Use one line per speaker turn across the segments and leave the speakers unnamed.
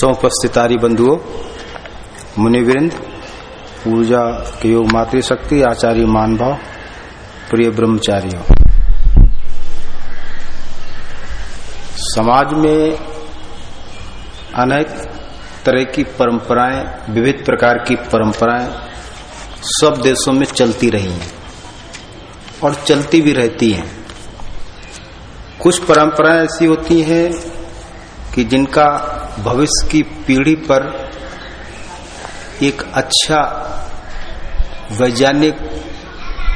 समुपस्थितारी बंधुओं, मुनिवृंद, पूजा के योग मातृशक्ति, आचार्य मान भाव प्रिय ब्रह्मचारियों। समाज में अनेक तरह की परंपराएँ, विविध प्रकार की परंपराएँ सब देशों में चलती रही हैं और चलती भी रहती हैं। कुछ परंपराएँ ऐसी होती हैं कि जिनका भविष्य की पीढ़ी पर एक अच्छा वैज्ञानिक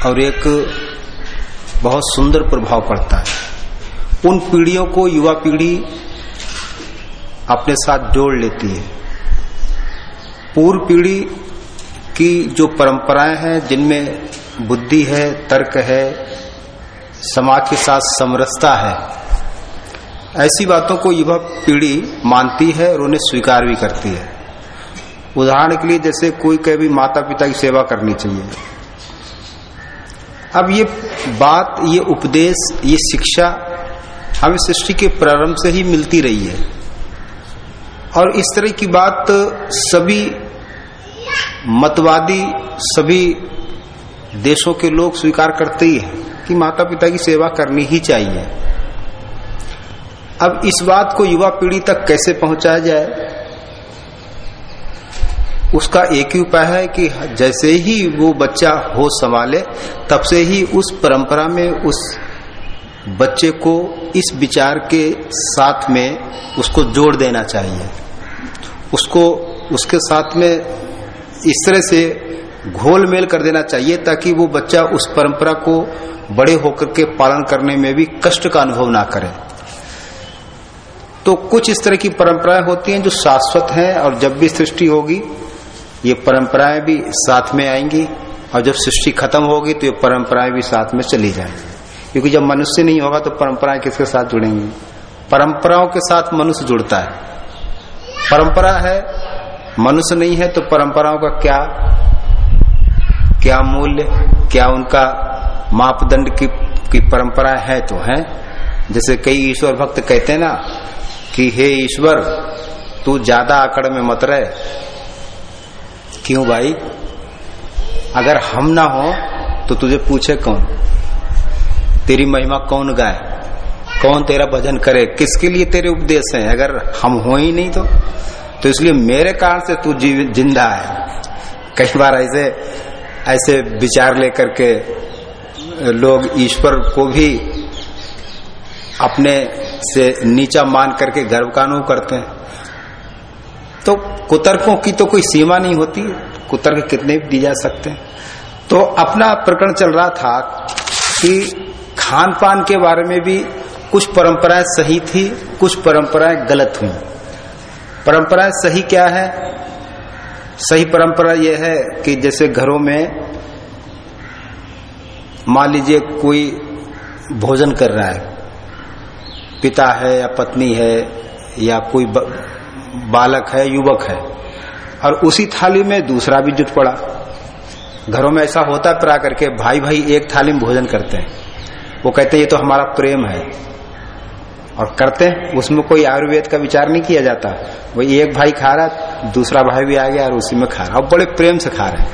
और एक बहुत सुंदर प्रभाव पड़ता है। उन पीढ़ियों को युवा पीढ़ी अपने साथ जोड़ लेती है। पूर्व पीढ़ी की जो परंपराएँ हैं, जिनमें बुद्धि है, तर्क है, समाज के साथ समरसता है ऐसी बातों को युवा पीढ़ी मानती है और उन्हें स्वीकार भी करती है। उदाहरण के लिए जैसे कोई कह भी माता पिता की सेवा करनी चाहिए। अब ये बात, ये उपदेश, ये शिक्षा हमें सृष्टि के प्रारंभ से ही मिलती रही है। और इस तरह की बात सभी मतवादी, सभी देशों के लोग स्वीकार करते ही हैं कि माता पिता की सेवा करनी ही चाहिए। अब इस बात को युवा पीढ़ी तक कैसे पहुँचाया जाए? उसका एक ही उपाय है कि जैसे ही वो बच्चा हो संभाले, तब से ही उस परंपरा में उस बच्चे को इस विचार के साथ में उसको जोड़ देना चाहिए। उसको, उसके साथ में इस तरह से घोल मेल कर देना चाहिए ताकि वो बच्चा उस परंपरा को बड़े होकर के पालन करने में भी कष्ट का अनुभव ना करे। तो कुछ इस तरह की परंपराएँ होती हैं जो शाश्वत हैं और जब भी सृष्टि होगी ये परंपराएँ भी साथ में आएँगी और जब सृष्टि खत्म होगी तो ये परंपराएँ भी साथ में चली जाएँगी। क्योंकि जब मनुष्य नहीं होगा तो परंपराएँ किसके साथ जुड़ेंगी? परंपराओं के साथ मनुष्य जुड़ता है। परंपरा है मनुष्य नहीं है तो परंपराओं का क्या क्या मूल्य क्या उनका मापदंड की, की परंपरा है तो है। जैसे कई ईश्वर भक्त कहते हैं ना कि हे ईश्वर, तू ज़्यादा आकड़ में मत रहे। क्यों भाई? अगर हम ना हो तो तुझे पूछे कौन? तेरी महिमा कौन गाए? कौन तेरा भजन करे? किसके लिए तेरे उपदेश हैं? अगर हम हो ही नहीं तो? तो इसलिए मेरे कारण से तू ज़िंदा है। कई बार ऐसे ऐसे विचार लेकर के लोग ईश्वर को भी अपने से नीचा मान करके गर्व का अनुभव करते हैं। तो कुतर्कों की तो कोई सीमा नहीं होती, कुतर्क कितने भी दी जा सकते हैं। तो अपना प्रकरण चल रहा था कि खान पान के बारे में भी कुछ परंपराएँ सही थी, कुछ परंपराएँ गलत हुई। परंपराएँ सही क्या है? सही परंपरा यह है कि जैसे घरों में मान लीजिए कोई भोजन कर रहा है पिता है या पत्नी है या कोई बालक है, युवक है, और उसी थाली में दूसरा भी जुट पड़ा। घरों में ऐसा होता प्रा करके भाई भाई एक थाली में भोजन करते हैं। वो कहते हैं, ये तो हमारा प्रेम है। और करते हैं, उसमें कोई आयुर्वेद का विचार नहीं किया जाता। वही एक भाई खा रहा, दूसरा भाई भी आ गया और उसी में खा रहा। और बड़े प्रेम से खा रहे हैं।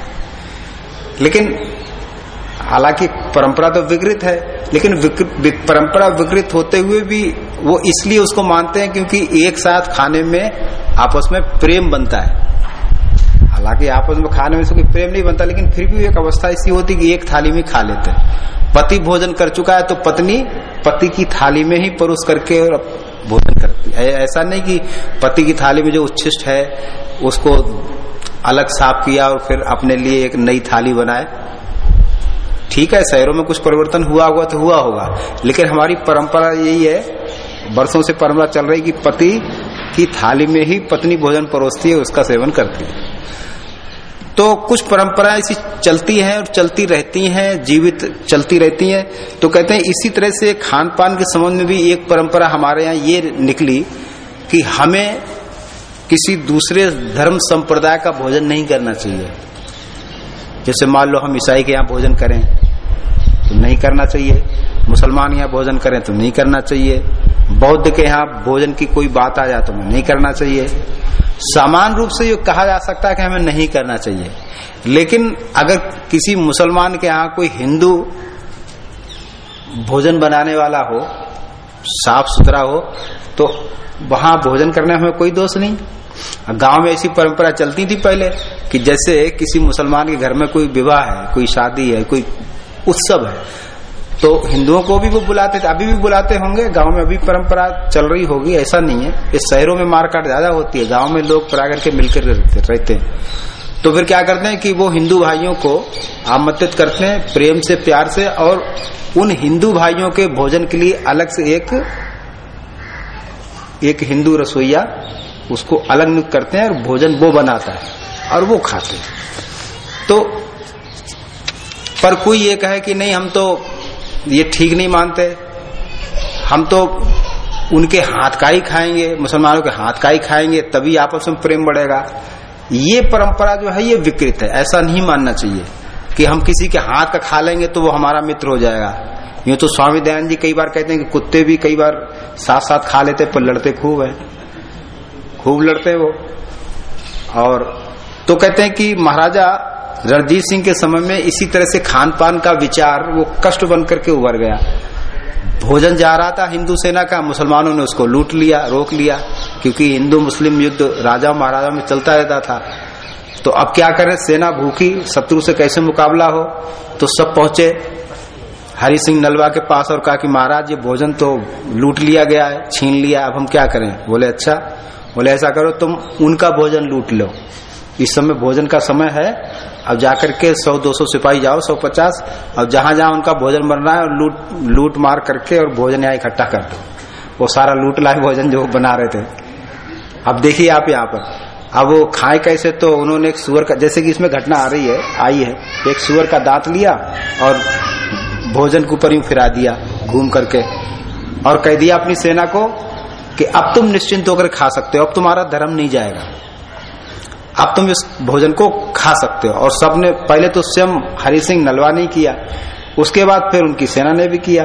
लेकिन हालाँकि परंपरा तो विकृत है लेकिन विक, परंपरा विकृत होते हुए भी वो इसलिए उसको मानते हैं क्योंकि एक साथ खाने में आपस में प्रेम बनता है। हालाँकि आपस में खाने में कोई प्रेम नहीं बनता लेकिन फिर भी एक अवस्था ऐसी होती कि एक थाली में खा लेते हैं। पति भोजन कर चुका है तो पत्नी पति की थाली में ही परोस करके और भोजन करती है। ऐसा नहीं कि पति की थाली में जो उच्छिष्ट है उसको अलग साफ़ किया और फिर अपने लिए एक नई थाली बनाए। ठीक है, शहरों में कुछ परिवर्तन हुआ होगा तो हुआ होगा। लेकिन हमारी परंपरा यही है वर्षों से परंपरा चल रही कि पति की थाली में ही पत्नी भोजन परोसती है, उसका सेवन करती है। तो कुछ परंपराएँ ऐसी चलती हैं और चलती रहती हैं, जीवित चलती रहती हैं। तो कहते हैं, इसी तरह से खान पान के संबंध में भी एक परंपरा हमारे यहाँ ये निकली कि हमें किसी दूसरे धर्म संप्रदाय का भोजन नहीं करना चाहिए। जैसे मान लो हम ईसाई के यहाँ भोजन करें तो नहीं करना चाहिए। मुसलमान यहाँ भोजन करें तो नहीं करना चाहिए। बौद्ध के यहाँ भोजन की कोई बात आ जाए तो नहीं करना चाहिए। समान रूप से ये कहा जा सकता है कि हमें नहीं करना चाहिए। लेकिन अगर किसी मुसलमान के यहाँ कोई हिंदू भोजन बनाने वाला हो, साफ़ सुथरा हो तो वहाँ भोजन करने में कोई दोष नहीं। गाँव में ऐसी परंपरा चलती थी पहले कि जैसे किसी मुसलमान के घर में कोई विवाह है, कोई शादी है, कोई उत्सव है तो हिंदुओं को भी वो बुलाते थे, अभी भी बुलाते होंगे, गाँव में अभी परंपरा चल रही होगी, ऐसा नहीं है। इस शहरों में मारकाट ज़्यादा होती है, गाँव में लोग परा करके मिलकर रहते हैं। तो फिर क्या करते हैं कि वो हिंदू भाइयों को आमंत्रित करते हैं, प्रेम से, प्यार से, और उन हिंदू भाइयों के भोजन के लिए अलग से एक एक हिंदू रसोईया उसको अलग करते हैं और भोजन वो बनाता है। और वो खाते हैं। तो पर कोई ये कहे कि नहीं, हम तो ये ठीक नहीं मानते। हम तो उनके हाथ का ही खाएँगे, मुसलमानों के हाथ का ही खाएँगे, तभी आपस में प्रेम बढ़ेगा। ये परंपरा जो है, ये विकृत है। ऐसा नहीं मानना चाहिए कि हम किसी के हाथ का खा लेंगे तो वो हमारा मित्र हो जाएगा। यूँ तो स्वामी दयानंद जी कई बार कहते हैं कि कुत्ते भी कई बार साथ साथ खा लेते पर लड़ते खूब है। खूब लड़ते वो। और तो कहते हैं कि महाराजा रणजीत सिंह के समय में इसी तरह से खान पान का विचार, वो कष्ट बन करके उभर गया। भोजन जा रहा था, हिंदू सेना का, मुसलमानों ने उसको लूट लिया, रोक लिया, क्योंकि हिंदू मुस्लिम युद्ध राजा महाराजा में चलता रहता था। तो अब क्या करें, सेना भूखी, शत्रु से कैसे मुकाबला हो? तो सब पहुँचे। हरि सिंह नलवा के पास और कहा कि महाराज, ये भोजन तो लूट लिया गया है, छीन लिया, अब हम क्या करें? बोले अच्छा। बोले, ऐसा करो, तुम उनका भोजन लूट लो। इस समय भोजन का समय है। अब जाकर के सौ, दो सौ सिपाही जाओ, सौ पचास। अब जहाँ जहाँ उनका भोजन बन रहा है, और लूट लूट मार करके और भोजन यहाँ इकट्ठा कर दो। वो सारा लूट लाए भोजन जो बना रहे थे। अब देखिए आप यहाँ पर। अब वो खाए कैसे तो उन्होंने एक सुअर का, जैसे कि इसमें घटना आ रही है, आई है। एक सुअर का दांत लिया और भोजन के ऊपर यूँ फिरा दिया घूम करके। और कह दिया अपनी सेना को कि अब तुम निश्चिंत होकर खा सकते हो, अब तुम्हारा धर्म नहीं जाएगा। अब तुम इस भोजन को खा सकते हो। और सबने पहले तो स्वयं हरि सिंह नलवा ने किया उसके बाद फिर उनकी सेना ने भी किया।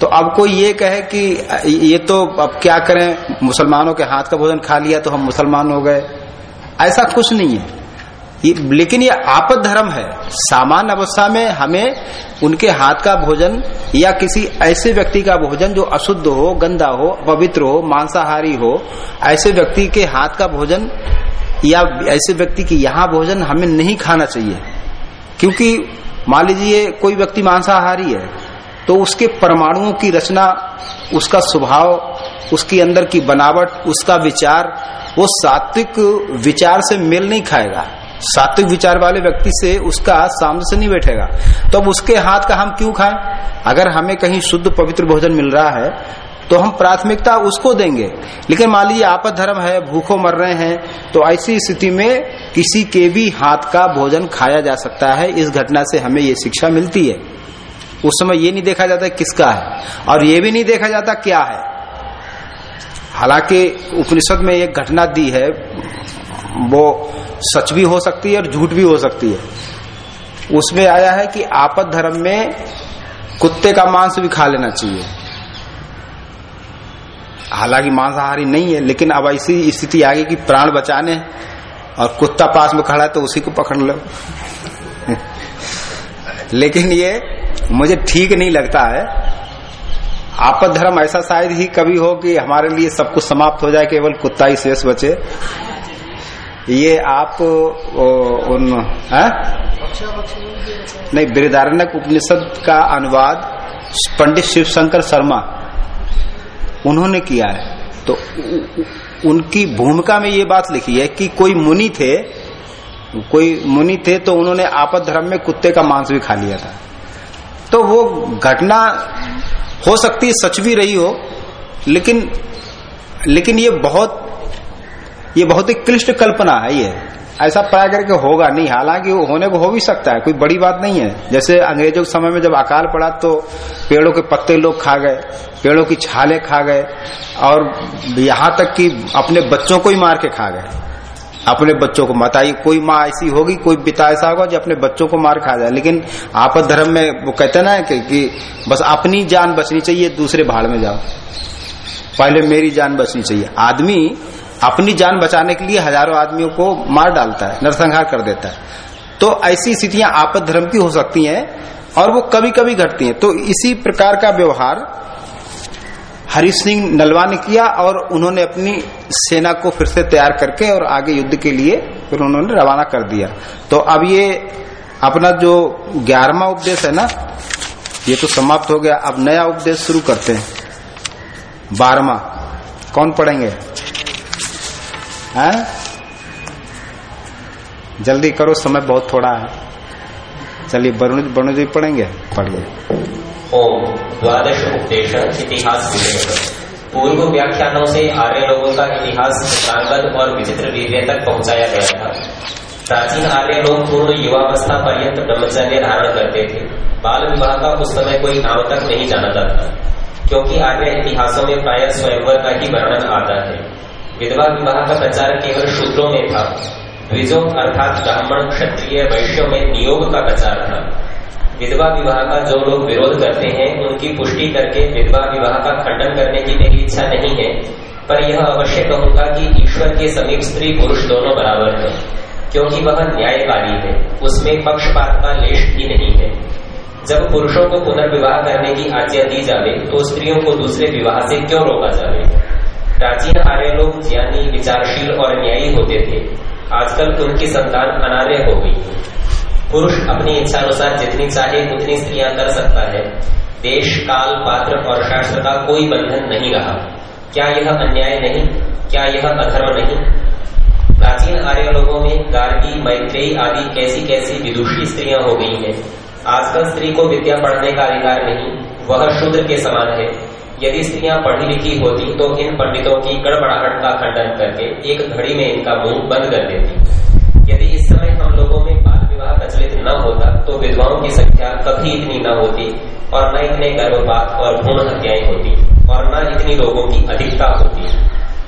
तो अब कोई ये कहे कि ये तो अब क्या करें मुसलमानों के हाथ का भोजन खा लिया तो हम मुसलमान हो गए। ऐसा कुछ नहीं है। ये, लेकिन ये आपद धर्म है। सामान्य अवस्था में हमें उनके हाथ का भोजन या किसी ऐसे व्यक्ति का भोजन जो अशुद्ध हो गंदा हो पवित्र हो मांसाहारी हो ऐसे व्यक्ति के हाथ का भोजन या ऐसे व्यक्ति की यहाँ भोजन हमें नहीं खाना चाहिए। क्योंकि मान लीजिए कोई व्यक्ति मांसाहारी है तो उसके परमाणुओं की रचना, उसका स्वभाव, उसके अंदर की बनावट, उसका विचार, वो सात्विक विचार से मेल नहीं खाएगा। सात्विक विचार वाले व्यक्ति से उसका सामने से नहीं बैठेगा। तो अब उसके हाथ का हम क्यों खाएँ? अगर हमें कहीं शुद्ध पवित्र भोजन मिल रहा है तो हम प्राथमिकता उसको देंगे। लेकिन मान लीजिए आपद धर्म है, भूखों मर रहे हैं तो ऐसी स्थिति में किसी के भी हाथ का भोजन खाया जा सकता है। इस घटना से हमें ये शिक्षा मिलती है। उस समय ये नहीं देखा जाता किसका है। और ये भी नहीं देखा जाता क्या है। हालाँकि उपनिषद में एक घटना दी है, वो सच भी हो सकती है और झूठ भी हो सकती है। उसमें आया है कि आपद धर्म में कुत्ते का मांस भी खा लेना चाहिए। हालाँकि मांसाहारी नहीं है, लेकिन अब ऐसी स्थिति आ गई कि प्राण बचाने और कुत्ता पास में खड़ा है तो उसी को पकड़ लो। लेकिन ये मुझे ठीक नहीं लगता है। आपद धर्म ऐसा शायद ही कभी हो कि हमारे लिए सब कुछ समाप्त हो जाए, केवल कुत्ता ही शेष बचे। ये आप उन, है? नहीं बृदारण्यक उपनिषद का अनुवाद पंडित शिव शंकर शर्मा उन्होंने किया है। तो उनकी भूमिका में ये बात लिखी है कि कोई मुनि थे, कोई मुनि थे तो उन्होंने आपद धर्म में कुत्ते का मांस भी खा लिया था। तो वो घटना हो सकती है, सच भी रही हो, लेकिन लेकिन ये बहुत ये बहुत ही क्लिष्ट कल्पना है ये। ऐसा प्राय करके होगा नहीं। हालाँकि होने को हो भी सकता है कोई बड़ी बात नहीं है। जैसे अंग्रेज़ों के समय में जब अकाल पड़ा तो पेड़ों के पत्ते लोग खा गए पेड़ों की छाले खा गए और यहाँ तक कि अपने बच्चों को ही मार के खा गए। अपने बच्चों को आई कोई माँ ऐसी होगी कोई पिता ऐसा होगा जो अपने बच्चों को मार खा जाए। लेकिन आपद धर्म में वो कहते ना कि, कि बस अपनी जान बचनी चाहिए दूसरे भाड़ में जाओ। पहले मेरी जान बचनी चाहिए। आदमी अपनी जान बचाने के लिए हज़ारों आदमियों को मार डालता है, नरसंहार कर देता है। तो ऐसी स्थितियाँ आपद धर्म की हो सकती हैं और वो कभी कभी घटती हैं। तो इसी प्रकार का व्यवहार हरी सिंह नलवा ने किया और उन्होंने अपनी सेना को फिर से तैयार करके और आगे युद्ध के लिए फिर उन्होंने रवाना कर दिया। तो अब ये अपना जो ग्यारहवा उपदेश है ना, ये तो समाप्त हो गया। अब नया उपदेश शुरू करते हैं। बारहवा। कौन पढ़ेंगे? हैं? जल्दी करो, समय बहुत थोड़ा है। चलिए, वरुण वरुण जी पढ़ेंगे? पढ़िए
ओम द्वादश उपदेश इतिहास पूर्व व्याख्यानों से आर्य लोगों का इतिहास चित्रांगद और विचित्र वीर्य तक पहुँचाया गया था। प्राचीन आर्य लोग पूर्ण युवावस्था पर्यंत ब्रह्मचर्य धारण करते थे। बाल विवाह का उस समय कोई नाम तक नहीं जाना था क्योंकि आर्य इतिहासों में प्राय स्वयंवर का ही वर्णन आता है। विधवा विवाह का प्रचार केवल शूद्रों में था। द्विजों अर्थात ब्राह्मण, क्षत्रिय, वैश्यों में नियोग का प्रचार था। विधवा विवाह का जो लोग विरोध करते हैं, उनकी पुष्टि करके विधवा विवाह का खंडन करने की मेरी इच्छा नहीं है। पर यह अवश्य कहूँगा कि ईश्वर के समीप स्त्री पुरुष दोनों बराबर है, क्योंकि वह न्यायकारी है। उसमें पक्षपात का लेश भी नहीं है। जब पुरुषों को पुनर्विवाह करने की आज्ञा दी जावे तो स्त्रियों को दूसरे विवाह से क्यों रोका जावे? प्राचीन आर्य लोग ज्ञानी, विचारशील और न्यायी होते थे। आजकल उनकी संतान अनार्य हो गई। पुरुष अपनी इच्छा अनुसार जितनी चाहे उतनी स्त्रियाँ कर सकता है। देश, काल, पात्र और शास्त्र का कोई बंधन नहीं रहा। क्या यह अन्याय नहीं? क्या यह अधर्म नहीं? प्राचीन आर्य लोगों में गार्गी, मैत्रेयी आदि कैसी कैसी विदुषी स्त्रियाँ हो गई हैं। आजकल स्त्री को विद्या पढ़ने का अधिकार नहीं, वह शूद्र के समान है। यदि स्त्रियाँ पढ़ी लिखी होती तो इन पंडितों की गड़बड़ाहट का खंडन करके एक घड़ी में इनका मुँह बंद कर देती। यदि इस समय हम लोगों में बाल विवाह प्रचलित न होता तो विधवाओं की संख्या कभी इतनी न होती और न इतने गर्भपात और भ्रूण हत्याएँ होती और न इतनी लोगों की अधिकता होती।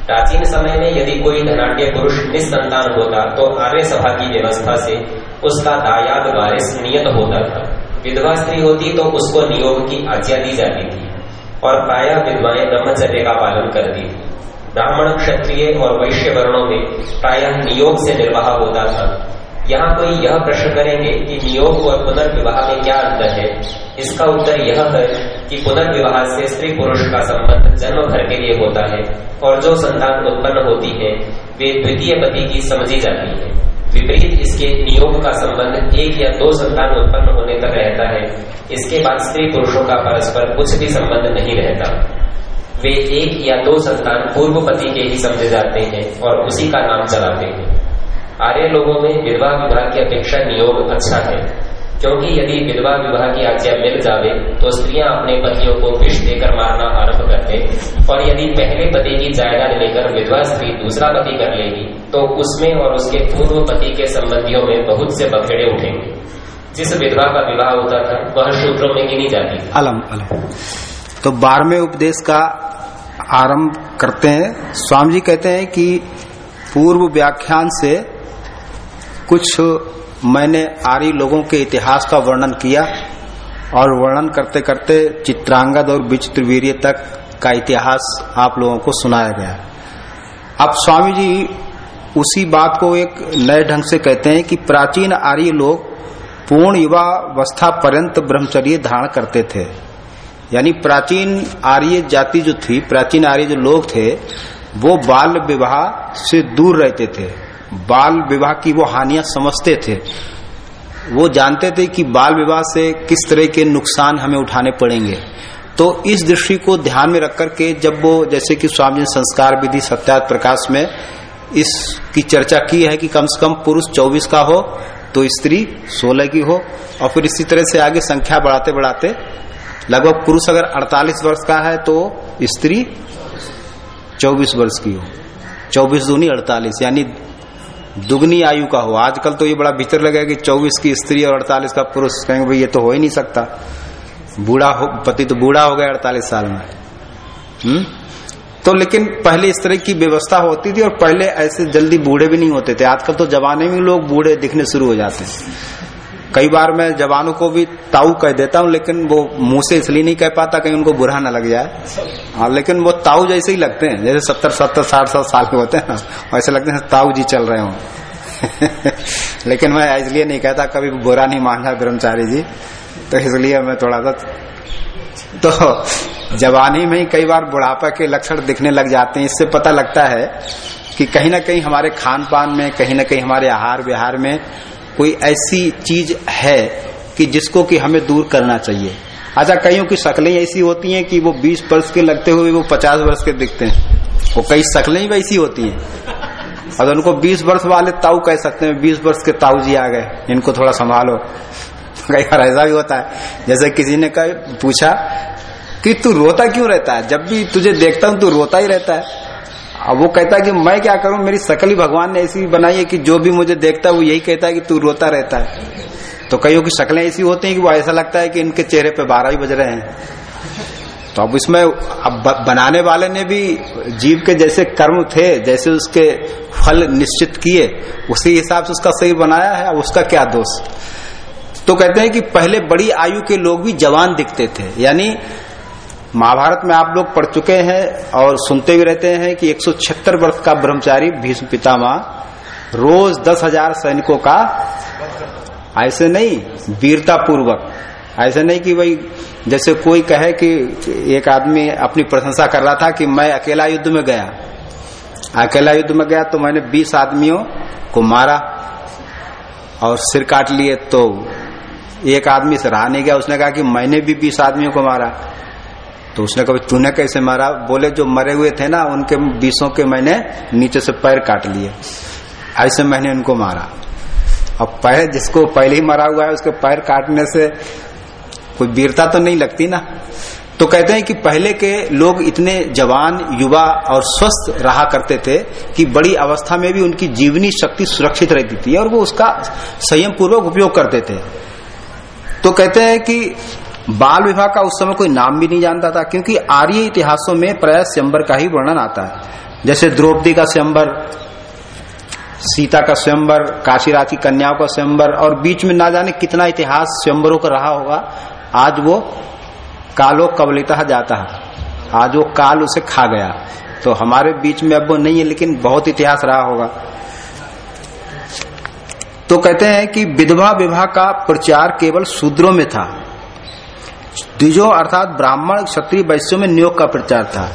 प्राचीन समय में यदि कोई धनाट्य पुरुष निस्संतान होता तो आर्य सभा की व्यवस्था से उसका दायाद वारिस नियत होता था। विधवा स्त्री होती तो उसको नियोग की आज्ञा दी जाती थी। और प्राय विधवाएँ ब्रह्मचर्य का पालन करती थी। ब्राह्मण क्षत्रिय और वैश्य वर्णों में प्राय नियोग से निर्वाह होता था। यहाँ कोई यह प्रश्न करेंगे कि नियोग और पुनर्विवाह में क्या अंतर है? इसका उत्तर यह है कि पुनर्विवाह से स्त्री पुरुष का संबंध जन्म भर के लिए होता है, और जो संतान उत्पन्न होती है, वे द्वितीय पति की समझी जाती है। विपरीत इसके नियोग का संबंध एक या दो संतान उत्पन्न होने तक रहता है। इसके बाद स्त्री पुरुषों का परस्पर कुछ भी संबंध नहीं रहता। वे एक या दो संतान पूर्व पति के ही समझे जाते हैं और उसी का नाम चलाते हैं। आर्य लोगों में विधवा विवाह की अपेक्षा नियोग अच्छा है। क्योंकि यदि विधवा विवाह की आज्ञा मिल जावे तो स्त्रियाँ अपने पतियों को विष देकर मारना आरंभ करते और यदि पहले पति की जायदाद लेकर विधवा स्त्री दूसरा पति कर लेगी तो उसमें और उसके पूर्व पति के संबंधियों में बहुत से बखेड़े उठेंगे। जिस विधवा का विवाह होता था, वह सूत्रों में गिनी जाती
अलम अलम। तो बारहवें उपदेश का आरंभ करते हैं। स्वामी जी कहते हैं कि पूर्व व्याख्यान से कुछ मैंने आर्य लोगों के इतिहास का वर्णन किया और वर्णन करते करते चित्रांगद और विचित्र वीर्य तक का इतिहास आप लोगों को सुनाया गया। अब स्वामी जी उसी बात को एक नए ढंग से कहते हैं कि प्राचीन आर्य लोग पूर्ण युवा अवस्था पर्यंत ब्रह्मचर्य धारण करते थे। यानी प्राचीन आर्य जाति जो थी, प्राचीन आर्य जो लोग थे, वो बाल विवाह से दूर रहते थे। बाल विवाह की वो हानियाँ समझते थे। वो जानते थे कि बाल विवाह से किस तरह के नुकसान हमें उठाने पड़ेंगे। तो इस दृष्टि को ध्यान में रख करके जब वो, जैसे कि स्वामी संस्कार विधि सत्यात प्रकाश में इसकी चर्चा की है कि कम से कम पुरुष 24 का हो तो स्त्री 16 की हो, और फिर इसी तरह से आगे संख्या बढ़ाते बढ़ाते, लगभग पुरुष अगर 48 वर्ष का है तो स्त्री 24 वर्ष की हो। 24 दूनी 48 यानी दुगनी आयु का हो। आजकल तो ये बड़ा भीतर लगेगा कि 24 की स्त्री और 48 का पुरुष। कहेंगे भाई, ये तो हो ही नहीं सकता। बूढ़ा हो, पति तो बूढ़ा हो गया अड़तालीस साल में। हम्म? तो लेकिन पहले इस तरह की व्यवस्था होती थी और पहले ऐसे जल्दी बूढ़े भी नहीं होते थे। आजकल तो जमाने में लोग बूढ़े दिखने शुरू हो जाते हैं। कई बार मैं जवानों को भी ताऊ कह देता हूँ, लेकिन वो मुँह से इसलिए नहीं कह पाता कहीं उनको बुरा ना लग जाए। हाँ लेकिन वो ताऊ जैसे ही लगते हैं, जैसे सत्तर सत्तर, साठ साठ साल के होते हैं ना, वैसे लगते हैं, ताऊ जी चल रहे हो। लेकिन मैं इसलिए नहीं कहता, कभी बुरा नहीं मांगा ब्रह्मचारी जी तो इसलिए मैं थोड़ा सा तो जवानी में ही कई बार बुढ़ापा के लक्षण दिखने लग जाते हैं। इससे पता लगता है कि कहीं ना कहीं हमारे खान पान में, कहीं ना कहीं हमारे आहार विहार में कोई ऐसी चीज़ है कि जिसको कि हमें दूर करना चाहिए। अच्छा कईयों की शक्लें ऐसी होती हैं कि वो 20 वर्ष के लगते हुए वो 50 वर्ष के दिखते हैं। वो कई शक्लें ही वैसी होती हैं। और उनको 20 वर्ष वाले ताऊ कह सकते हैं 20 वर्ष के ताऊ जी आ गए, इनको थोड़ा संभालो। कई बार ऐसा भी होता है। जैसे किसी ने कहा, पूछा कि तू रोता क्यों रहता है? जब भी तुझे देखता हूँ, तू रोता ही रहता है। अब वो कहता है कि मैं क्या करूँ? मेरी शकल ही भगवान ने ऐसी बनाई है कि जो भी मुझे देखता है वो यही कहता है कि तू रोता रहता है। तो कईयों की शक्लें ऐसी होती हैं कि वो ऐसा लगता है कि इनके चेहरे पे बारह ही बज रहे हैं। तो अब इसमें अब बनाने वाले ने भी जीव के जैसे कर्म थे, जैसे उसके फल निश्चित किए, उसी हिसाब से उसका सही बनाया है उसका क्या दोष? तो कहते हैं कि पहले बड़ी आयु के लोग भी जवान दिखते थे। यानी महाभारत में आप लोग पढ़ चुके हैं और सुनते भी रहते हैं कि 176 वर्ष का ब्रह्मचारी भीष्म पितामह रोज दस हज़ार सैनिकों का ऐसे नहीं वीरता पूर्वक ऐसे नहीं कि भाई जैसे कोई कहे कि एक आदमी अपनी प्रशंसा कर रहा था कि मैं अकेला युद्ध में गया। अकेला युद्ध में गया तो मैंने 20 आदमियों को मारा और सिर काट लिए तो एक आदमी से रहा नहीं गया। उसने कहा कि मैंने भी 20 आदमियों को मारा। तो उसने कभी तूने कैसे मारा? बोले, जो मरे हुए थे ना, उनके बीसों के मैंने नीचे से पैर काट लिए। ऐसे मैंने उनको मारा। अब पैर, जिसको पहले ही मरा हुआ है, उसके पैर काटने से कोई वीरता तो नहीं लगती ना? तो कहते हैं कि पहले के लोग इतने जवान, युवा और स्वस्थ रहा करते थे कि बड़ी अवस्था में भी उनकी जीवनी शक्ति सुरक्षित रहती थी और वो उसका संयम पूर्वक उपयोग करते थे। तो कहते हैं कि बाल विवाह का उस समय कोई नाम भी नहीं जानता था, क्योंकि आर्य इतिहासों में प्राय स्वयंवर का ही वर्णन आता है। जैसे द्रौपदी का स्वयंवर सीता का स्वयंवर काशीराज की कन्याओं का स्वयंवर और बीच में ना जाने कितना इतिहास स्वयंवरों का रहा होगा, आज वो कालो कबलिता जाता है। आज वो काल उसे खा गया। तो हमारे बीच में अब वो नहीं है, लेकिन बहुत इतिहास रहा होगा। तो कहते हैं कि विधवा विवाह का प्रचार केवल शूद्रों में था। द्विजो अर्थात ब्राह्मण क्षत्रिय वैश्यों में नियोग का प्रचार था।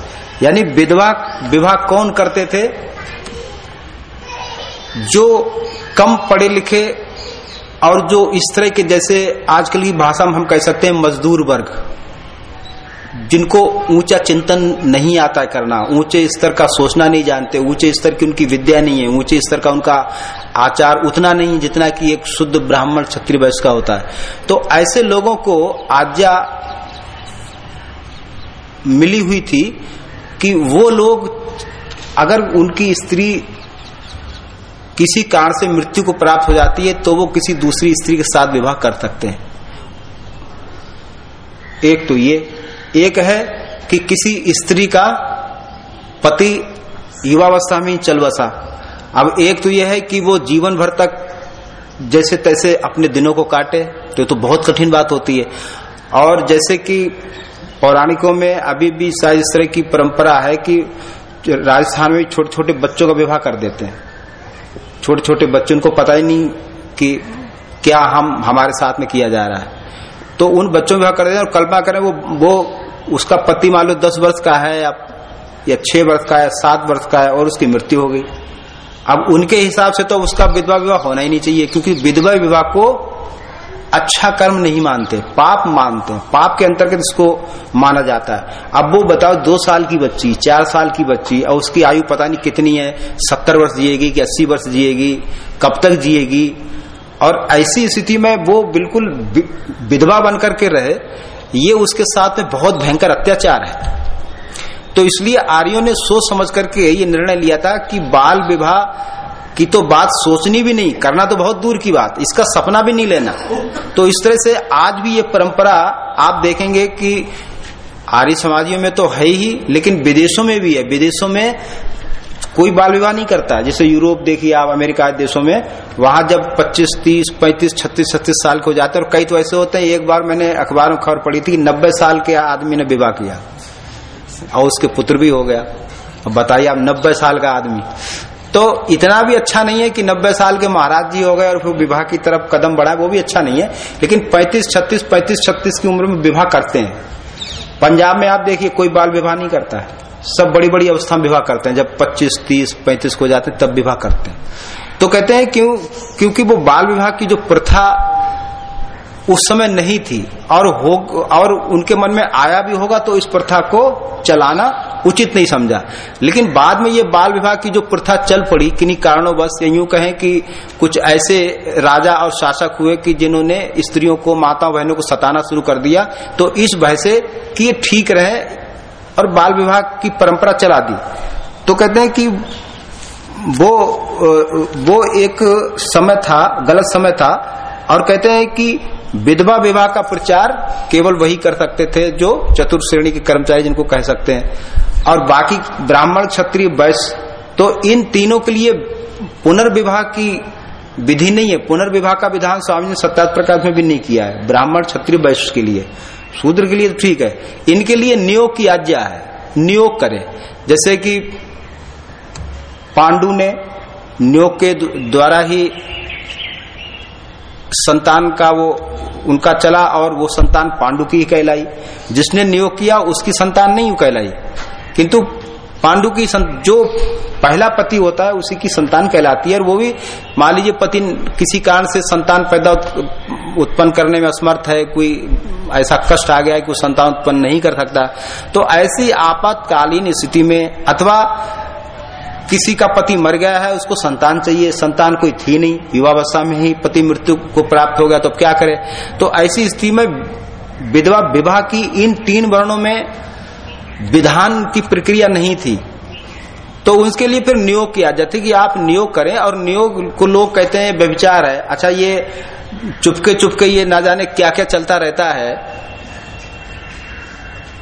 यानी विधवा विवाह कौन करते थे? जो कम पढ़े लिखे और जो इस तरह के जैसे आजकल की भाषा में हम कह सकते हैं मजदूर वर्ग, जिनको ऊँचा चिंतन नहीं आता करना, ऊँचे स्तर का सोचना नहीं जानते, ऊँचे स्तर की उनकी विद्या नहीं है, ऊँचे स्तर का उनका आचार उतना नहीं जितना कि एक शुद्ध ब्राह्मण क्षत्रिय वैश्य का होता है। तो ऐसे लोगों को आज्ञा मिली हुई थी कि वो लोग अगर उनकी स्त्री किसी कारण से मृत्यु को प्राप्त हो जाती है तो वो किसी दूसरी स्त्री के साथ विवाह कर सकते हैं। एक तो ये, एक है कि किसी स्त्री का पति युवावस्था में चल बसा। अब एक तो यह है कि वो जीवन भर तक जैसे तैसे अपने दिनों को काटे तो तो बहुत कठिन बात होती है। और जैसे कि पौराणिकों में अभी भी शायद इस तरह की परंपरा है कि राजस्थान में छोटे छोटे बच्चों का विवाह कर देते हैं। छोटे छोटे बच्चे, उनको पता ही नहीं कि क्या हम, हमारे साथ में किया जा रहा है। तो उन बच्चों में विवाह कर देते हैं और कल्पना करें वो वो उसका पति मान लो दस वर्ष का है या छह वर्ष का है सात वर्ष का है और उसकी मृत्यु हो गई। अब उनके हिसाब से तो उसका विधवा विवाह होना ही नहीं चाहिए, क्योंकि विधवा विवाह को अच्छा कर्म नहीं मानते, पाप मानते हैं। पाप के अंतर्गत इसको माना जाता है। अब वो बताओ, दो साल की बच्ची, चार साल की बच्ची, और उसकी आयु पता नहीं कितनी है, सत्तर वर्ष जिएगी कि अस्सी वर्ष जिएगी, कब तक जिएगी? और ऐसी स्थिति में वो बिल्कुल विधवा बनकर के रहे, ये उसके साथ में बहुत भयंकर अत्याचार है। तो इसलिए आर्यों ने सोच समझ करके ये निर्णय लिया था कि बाल विवाह की तो बात सोचनी भी नहीं करना तो बहुत दूर की बात इसका सपना भी नहीं लेना। तो इस तरह से आज भी ये परंपरा आप देखेंगे कि आर्य समाजियों में तो है ही लेकिन विदेशों में भी है। विदेशों में कोई बाल विवाह नहीं करता। जैसे यूरोप देखिए आप अमेरिका देशों में वहाँ जब 25, 30, 35, 36, 36 साल के हो जाते हैं और कई तो ऐसे होते हैं एक बार मैंने अखबार में खबर पड़ी थी कि नब्बे साल के आदमी ने विवाह किया। और उसके पुत्र भी हो गया। अब बताइए आप नब्बे साल का आदमी। तो इतना भी अच्छा नहीं है कि नब्बे साल के महाराज जी हो गए और फिर विवाह की तरफ़ कदम बढ़ाए वो भी अच्छा नहीं है। लेकिन पैंतीस छत्तीस पैंतीस छत्तीस की उम्र में विवाह करते हैं। पंजाब में आप देखिए कोई बाल विवाह नहीं करता है। सब बड़ी बड़ी अवस्था में विवाह करते हैं। जब 25, 30, 35 को जाते तब विवाह करते हैं। तो कहते हैं क्यों? क्योंकि वो बाल विवाह की जो प्रथा उस समय नहीं थी। और हो और उनके मन में आया भी होगा तो इस प्रथा को चलाना उचित नहीं समझा। लेकिन बाद में ये बाल विवाह की जो प्रथा चल पड़ी, किन्हीं कारणों बस यूँ कहें कि कुछ ऐसे राजा और शासक हुए कि जिन्होंने स्त्रियों को माता बहनों को सताना शुरू कर दिया तो इस भय से कि ये ठीक रहे और बाल विवाह की परंपरा चला दी। तो कहते हैं कि वो वो एक समय था, गलत समय था, और कहते हैं कि विधवा विवाह का प्रचार केवल वही कर सकते थे जो चतुर्थ श्रेणी के कर्मचारी जिनको कह सकते हैं। और बाकी ब्राह्मण, क्षत्रिय, वैश्य तो इन तीनों के लिए पुनर्विवाह की विधि नहीं है। पुनर्विवाह का विधान स्वामी ने सत्यात प्रकाश में भी नहीं किया है। ब्राह्मण, क्षत्रिय, वैश्य के लिए। शूद्र के लिए तो ठीक है। इनके लिए नियोग की आज्ञा है। नियोग करें। जैसे कि पांडु ने नियोग के द्वारा ही संतान का वो, उनका चला और वो संतान पांडु की कहलाई। जिसने नियोग किया, उसकी संतान नहीं कहलाई। किंतु पांडु की जो पहला पति होता है, उसी की संतान कहलाती है और वो भी, मान लीजिए पति किसी कारण से संतान पैदा उत्पन्न करने में असमर्थ है, कोई ऐसा कष्ट आ गया है कि संतान उत्पन्न नहीं कर सकता। तो ऐसी आपातकालीन स्थिति में, अथवा किसी का पति मर गया है, उसको संतान चाहिए। संतान कोई थी नहीं। युवावस्था में ही पति मृत्यु को प्राप्त हो गया तो क्या करे? तो ऐसी स्थिति में विधवा विवाह की इन तीन वर्णों में विधान की प्रक्रिया नहीं थी। तो उसके लिए फिर नियोग किया। जाते कि आप नियोग करें और नियोग को लोग कहते हैं व्यविचार है। अच्छा ये चुपके चुपके ये ना जाने क्या क्या चलता रहता है।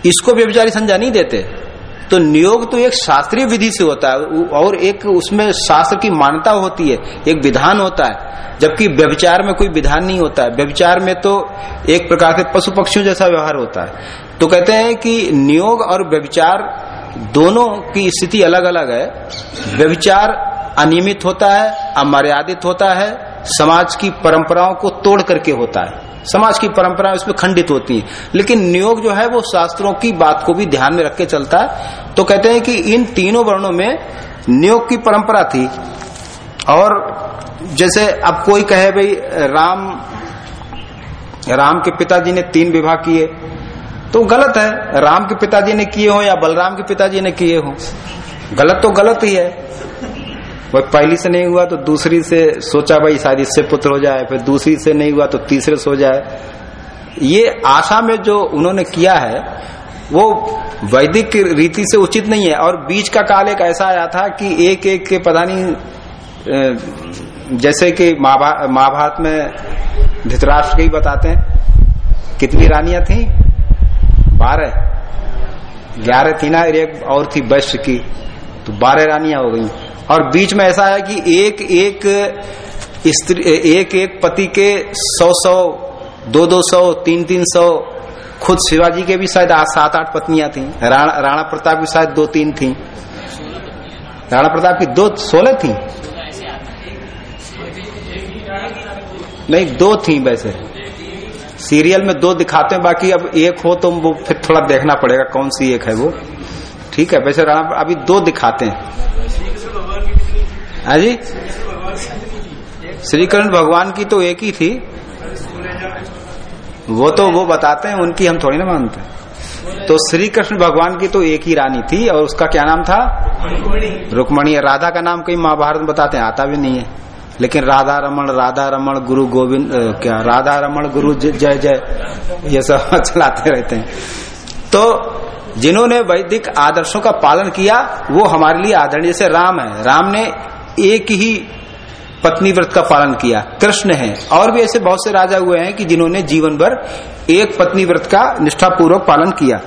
इसको व्यविचारी संज्ञा नहीं देते। तो नियोग तो एक शास्त्रीय विधि से होता है। और एक उसमें शास्त्र की मान्यता होती है, एक विधान होता है। जबकि व्यभिचार में कोई विधान नहीं होता है। व्यभिचार में तो एक प्रकार से पशु पक्षियों जैसा व्यवहार होता है। तो कहते हैं कि नियोग और व्यभिचार दोनों की स्थिति अलग अलग है। व्यभिचार अनियमित होता है, अमर्यादित होता है, समाज की परंपराओं को तोड़ करके होता है। समाज की परंपरा उसमें खंडित होती है। लेकिन नियोग जो है, वो शास्त्रों की बात को भी ध्यान में रख के चलता है। तो कहते हैं कि इन तीनों वर्णों में नियोग की परंपरा थी। और जैसे अब कोई कहे, भाई, राम राम के पिताजी ने तीन विवाह किए। तो गलत है। राम के पिताजी ने किए हो या बलराम के पिताजी ने किए हो? गलत तो गलत ही है। भाई पहली से नहीं हुआ तो दूसरी से सोचा भाई शायद इससे पुत्र हो जाए, फिर दूसरी से नहीं हुआ तो तीसरे से हो जाए। ये आशा में जो उन्होंने किया है, वो वैदिक रीति से उचित नहीं है। और बीच का काल एक ऐसा आया था कि एक एक के पता नहीं जैसे कि महाभारत में धृतराष्ट्र ही बताते हैं, कितनी रानियाँ थी? बारह। ग्यारह थी ना एक और थी वैश्य की तो बारह रानियाँ हो गई। और बीच में ऐसा है कि एक एक स्त्री, एक एक पति के सौ सौ, दो दो सौ, तीन तीन सौ, खुद शिवाजी के भी शायद सात आठ पत्नियाँ थी। राणा राणा प्रताप की शायद दो तीन थी। राणा प्रताप की दो सोलह थी? नहीं, दो थी वैसे। सीरियल में दो दिखाते हैं, बाकी अब एक हो तो वो फिर थोड़ा देखना पड़ेगा कौन सी एक है वो। ठीक है, वैसे राणा, अभी दो दिखाते हैं। हाँ जी? श्री कृष्ण भगवान की तो एक ही थी। वो तो वो बताते हैं उनकी हम थोड़ी ना मानते तो श्री कृष्ण भगवान की तो एक ही रानी थी और उसका क्या नाम था? रुक्मणी। राधा का नाम कहीं महाभारत में बताते हैं आता भी नहीं है। लेकिन राधा रमन राधा रमन गुरु गोविंद क्या राधा रमन गुरु जय जय ये सब चलाते रहते हैं। तो जिन्होंने वैदिक आदर्शों का पालन किया वो हमारे लिए आदरणीय जैसे राम है। राम ने एक ही पत्नी व्रत का पालन किया। कृष्ण है। और भी ऐसे बहुत से राजा हुए हैं कि जिन्होंने जीवन भर एक पत्नी व्रत का निष्ठापूर्वक पालन किया।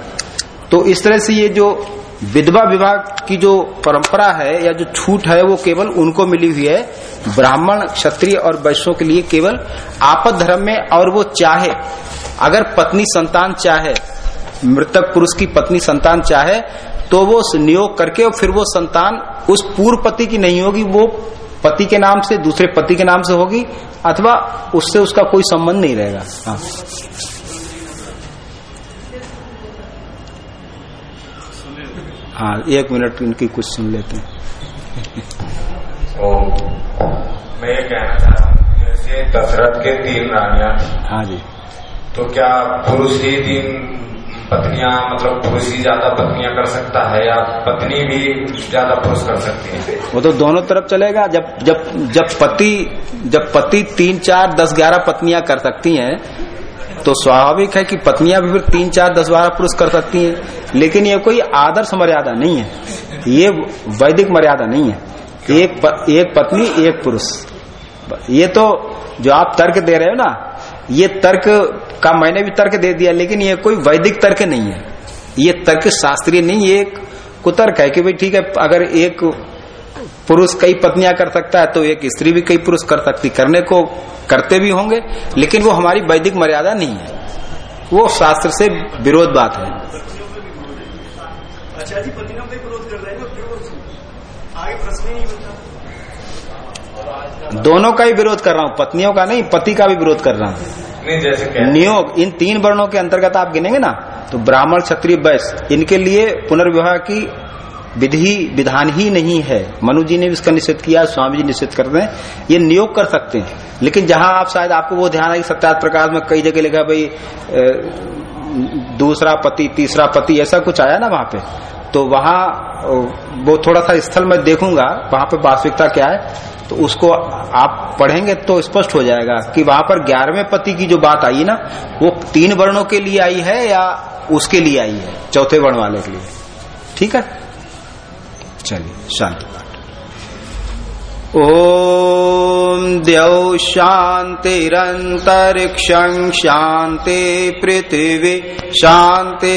तो इस तरह से ये जो विधवा विभाग की जो परंपरा है या जो छूट है, वो केवल उनको मिली हुई है। ब्राह्मण, क्षत्रिय और वैश्यों के लिए केवल आपद धर्म में और वो चाहे। अगर पत्नी संतान चाहे, मृतक पुरुष की पत्नी संतान चाहे तो वो नियोग करके और फिर वो संतान उस पूर्व पति की नहीं होगी वो पति के नाम से दूसरे पति के नाम से होगी अथवा उससे उसका कोई संबंध नहीं रहेगा। हाँ। हाँ एक मिनट इनकी कुछ सुन लेते हैं।
ओ, मैं ये कहना चाह रहा हूँ जैसे दशरथ के तीन रानियाँ
हाँ जी।
तो क्या पुरुष ही तीन पत्नियाँ मतलब पुरुष ही ज़्यादा पत्नियाँ कर सकता है या पत्नी भी ज़्यादा पुरुष कर सकती है।
वो तो दोनों तरफ़ चलेगा। जब जब जब पति जब पति तीन चार दस ग्यारह पत्नियाँ कर सकती हैं तो स्वाभाविक है कि पत्नियाँ भी फिर तीन चार दस बारह पुरुष कर सकती हैं। लेकिन ये कोई आदर्श मर्यादा नहीं है। ये वैदिक मर्यादा नहीं है। एक प, एक पत्नी एक पुरुष। ये तो जो आप तर्क दे रहे हो ना ये तर्क का मैंने भी तर्क दे दिया लेकिन ये कोई वैदिक तर्क नहीं है। ये तर्क शास्त्रीय नहीं ये एक कुतर्क है कि भाई ठीक है अगर एक पुरुष कई पत्नियाँ कर सकता है तो एक स्त्री भी कई पुरुष कर सकती करने को करते भी होंगे लेकिन वो हमारी वैदिक मर्यादा नहीं है। वो शास्त्र से विरोध बात है।
होता
दोनों का ही विरोध कर रहा हूँ पत्नियों का नहीं पति का भी विरोध कर रहा हूँ। नियोग, इन तीन वर्णों के अंतर्गत आप गिनेंगे ना तो ब्राह्मण, क्षत्रिय वैश्य इनके लिए पुनर्विवाह की विधि, विधान ही नहीं है। मनु जी ने भी इसका निषेध किया, स्वामी जी निषेध करते हैं, ये नियोग कर सकते हैं। लेकिन जहाँ आप शायद आपको वो ध्यान है सत्यात प्रकाश में कई जगह लिखा भाई दूसरा पति, तीसरा पति, ऐसा कुछ आया ना वहाँ पे? तो वहाँ वो थोड़ा सा स्थल में देखूँगा, वहाँ पर वास्तविकता क्या है तो उसको आप पढ़ेंगे तो स्पष्ट हो जाएगा कि वहाँ पर ग्यारहवें पति की जो बात आई ना, वो तीन वर्णों के लिए आई है या उसके लिए आई है, चौथे वर्ण वाले के लिए? ठीक है? चलिए, शांति ओम द्यौ शांतिरंतरिक्षं शांति पृथ्वी, शांति